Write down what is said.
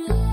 you.